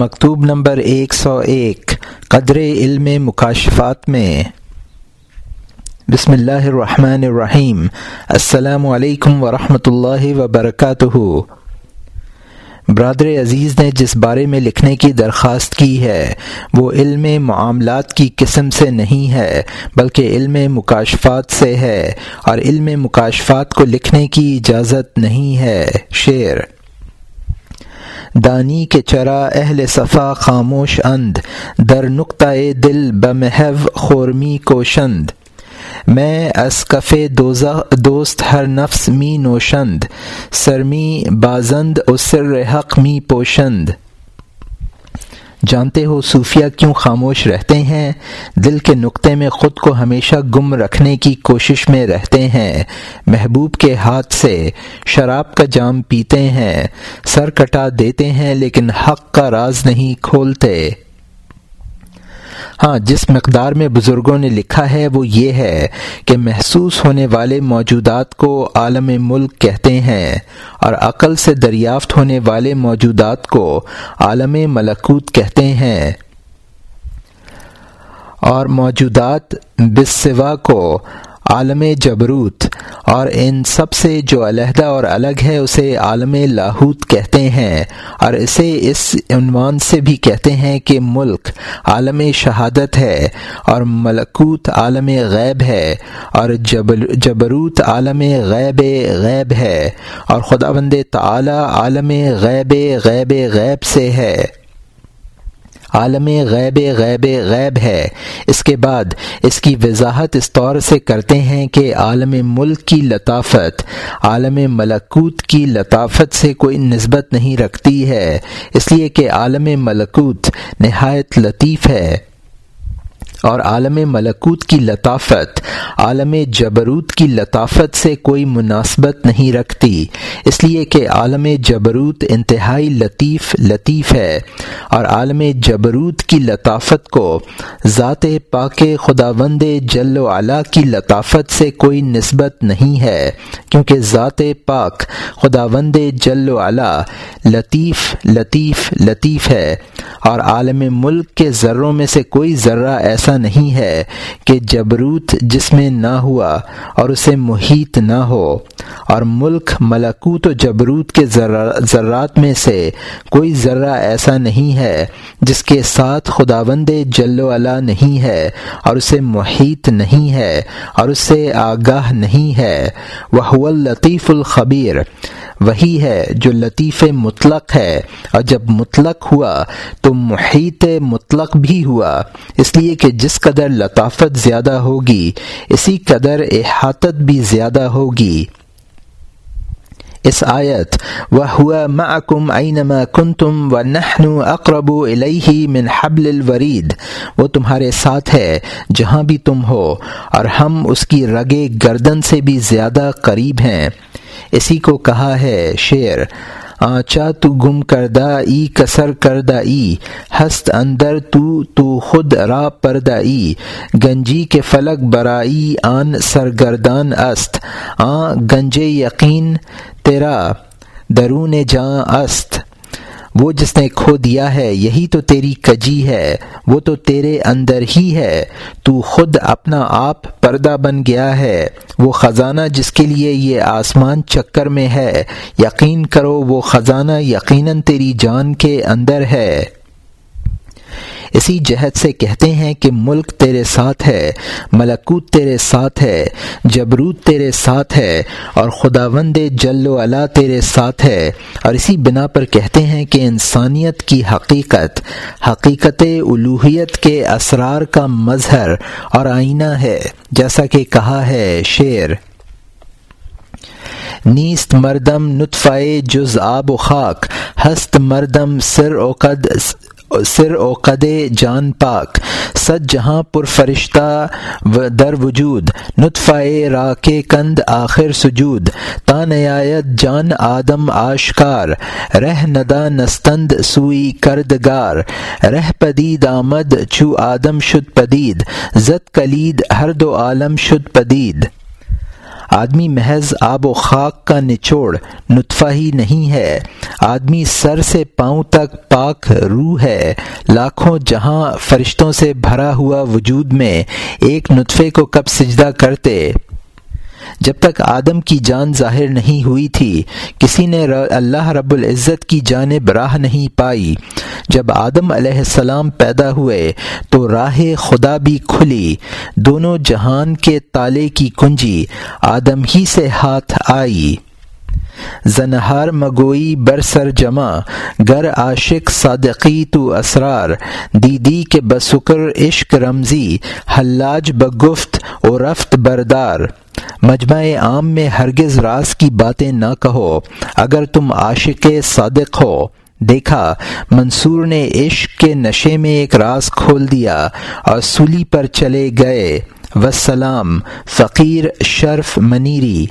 مکتوب نمبر ایک سو ایک، قدر علم مکاشفات میں۔ بسم اللہ الرحمن الرحیم۔ السلام علیکم ورحمۃ اللہ وبرکاتہ۔ برادر عزیز نے جس بارے میں لکھنے کی درخواست کی ہے، وہ علم معاملات کی قسم سے نہیں ہے، بلکہ علم مکاشفات سے ہے۔ اور علم مکاشفات کو لکھنے کی اجازت نہیں ہے۔ شعر۔ دانی کے چرا اہل صفا خاموش اند، در نقطۂ دل بمحو خورمی کوشند. میں اسکف دوست ہر نفس می نوشند سرمی بازند و سر حق می پوشند. جانتے ہو صوفیہ کیوں خاموش رہتے ہیں؟ دل کے نقطے میں خود کو ہمیشہ گم رکھنے کی کوشش میں رہتے ہیں۔ محبوب کے ہاتھ سے شراب کا جام پیتے ہیں۔ سر کٹا دیتے ہیں لیکن حق کا راز نہیں کھولتے۔ ہاں جس مقدار میں بزرگوں نے لکھا ہے، وہ یہ ہے کہ محسوس ہونے والے موجودات کو عالم ملک کہتے ہیں اور عقل سے دریافت ہونے والے موجودات کو عالم ملکوت کہتے ہیں۔ اور موجودات بسوا کو عالم جبروت، اور ان سب سے جو علیحدہ اور الگ ہے، اسے عالم لاہوت کہتے ہیں، اور اسے اس عنوان سے بھی کہتے ہیں کہ ملک عالم شہادت ہے، اور ملکوت عالم غیب ہے، اور جبروت عالم غیب غیب ہے، اور خدا بند تعلیٰ عالم غیب غیب غیب سے ہے۔ عالم غیب غیب غیب ہے۔ اس کے بعد اس کی وضاحت اس طور سے کرتے ہیں کہ عالم ملک کی لطافت، عالم ملکوت کی لطافت سے کوئی نسبت نہیں رکھتی ہے۔ اس لیے کہ عالم ملکوت نہایت لطیف ہے۔ اور عالم ملکوت کی لطافت، عالم جبروت کی لطافت سے کوئی مناسبت نہیں رکھتی۔ اس لیے کہ عالم جبروت انتہائی لطیف لطیف ہے۔ اور عالم جبروت کی لطافت کو ذات پاک خدا وند جل و علا کی لطافت سے کوئی نسبت نہیں ہے، کیونکہ ذات پاک خدا وند جل و علا لطیف لطیف لطیف ہے۔ اور عالم ملک کے ذروں میں سے کوئی ذرہ ایسا نہیں ہے کہ جبروت جس میں نہ ہوا اور اسے محیط نہ ہو۔ اور ملک ملکوت و جبروت کے ذرات میں سے کوئی ذرہ ایسا نہیں ہے جس کے ساتھ خداوند جل و علا نہیں ہے اور اسے محیط نہیں ہے اور اسے آگاہ نہیں ہے۔ وہ لطیف الخبیر۔ وہی ہے جو لطیف مطلق ہے۔ اور جب مطلق ہوا تو محیط مطلق بھی ہوا۔ اس لیے کہ جس قدر لطافت زیادہ ہوگی، اسی قدر احاطت بھی زیادہ ہوگی۔ اس آیت وہ ہوا معکم اینما کنتم و نحن اقرب الیہ من حبل الورید وہ تمہارے ساتھ ہے جہاں بھی تم ہو، اور ہم اس کی رگے گردن سے بھی زیادہ قریب ہیں۔ اسی کو کہا ہے شعر آچا تو گم کردہ ای، کسر کردہ ای، ہست اندر تو تو خود را پردہ ای، گنجی کے فلک برائی آن سرگردان است آ گنج یقین تیرا، درون جاں است۔ وہ جس نے کھو دیا ہے، یہی تو تیری کجی ہے، وہ تو تیرے اندر ہی ہے۔ تو خود اپنا آپ پردہ بن گیا ہے۔ وہ خزانہ جس کے لیے یہ آسمان چکر میں ہے، یقین کرو وہ خزانہ یقیناً تیری جان کے اندر ہے۔ اسی جہد سے کہتے ہیں کہ ملک تیرے ساتھ ہے، ملکوت تیرے ساتھ ہے، جبروت تیرے ساتھ ہے، اور خدا وند جل و علا تیرے ساتھ ہے۔ اور اسی بنا پر کہتے ہیں کہ انسانیت کی حقیقت حقیقت الوحیت کے اسرار کا مظہر اور آئینہ ہے، جیسا کہ کہا ہے شعر۔ نیست مردم نطفائے جز آب و خاک، ہست مردم سر اوقد سر او قد جان پاک سد جہاں پر فرشتہ در وجود، نطفہ را کے کند آخر سجود، تا نیایت جان آدم آشکار، رہ ندا نستند سوئی کردگار، رہ پدید آمد چو آدم شد پدید، زد کلید ہر دو عالم شد پدید۔ آدمی محض آب و خاک کا نچوڑ نطفہ ہی نہیں ہے۔ آدمی سر سے پاؤں تک پاک روح ہے۔ لاکھوں جہاں فرشتوں سے بھرا ہوا وجود میں ایک نطفے کو کب سجدہ کرتے؟ جب تک آدم کی جان ظاہر نہیں ہوئی تھی، کسی نے اللہ رب العزت کی جانب راہ نہیں پائی۔ جب آدم علیہ السلام پیدا ہوئے تو راہ خدا بھی کھلی، دونوں جہان کے تالے کی کنجی، آدم ہی سے ہاتھ آئی۔ زنہار مگوئی برسر جمع، گر عاشق صادقی تو اسرار، دیدی کے بسکر عشق رمزی، حلاج بگفت و رفت بردار۔ مجمع عام میں ہرگز راز کی باتیں نہ کہو، اگر تم عاشق صادق ہو۔ دیکھا، منصور نے عشق کے نشے میں ایک راز کھول دیا اور سولی پر چلے گئے۔ وسلام فقیر شرف منیری۔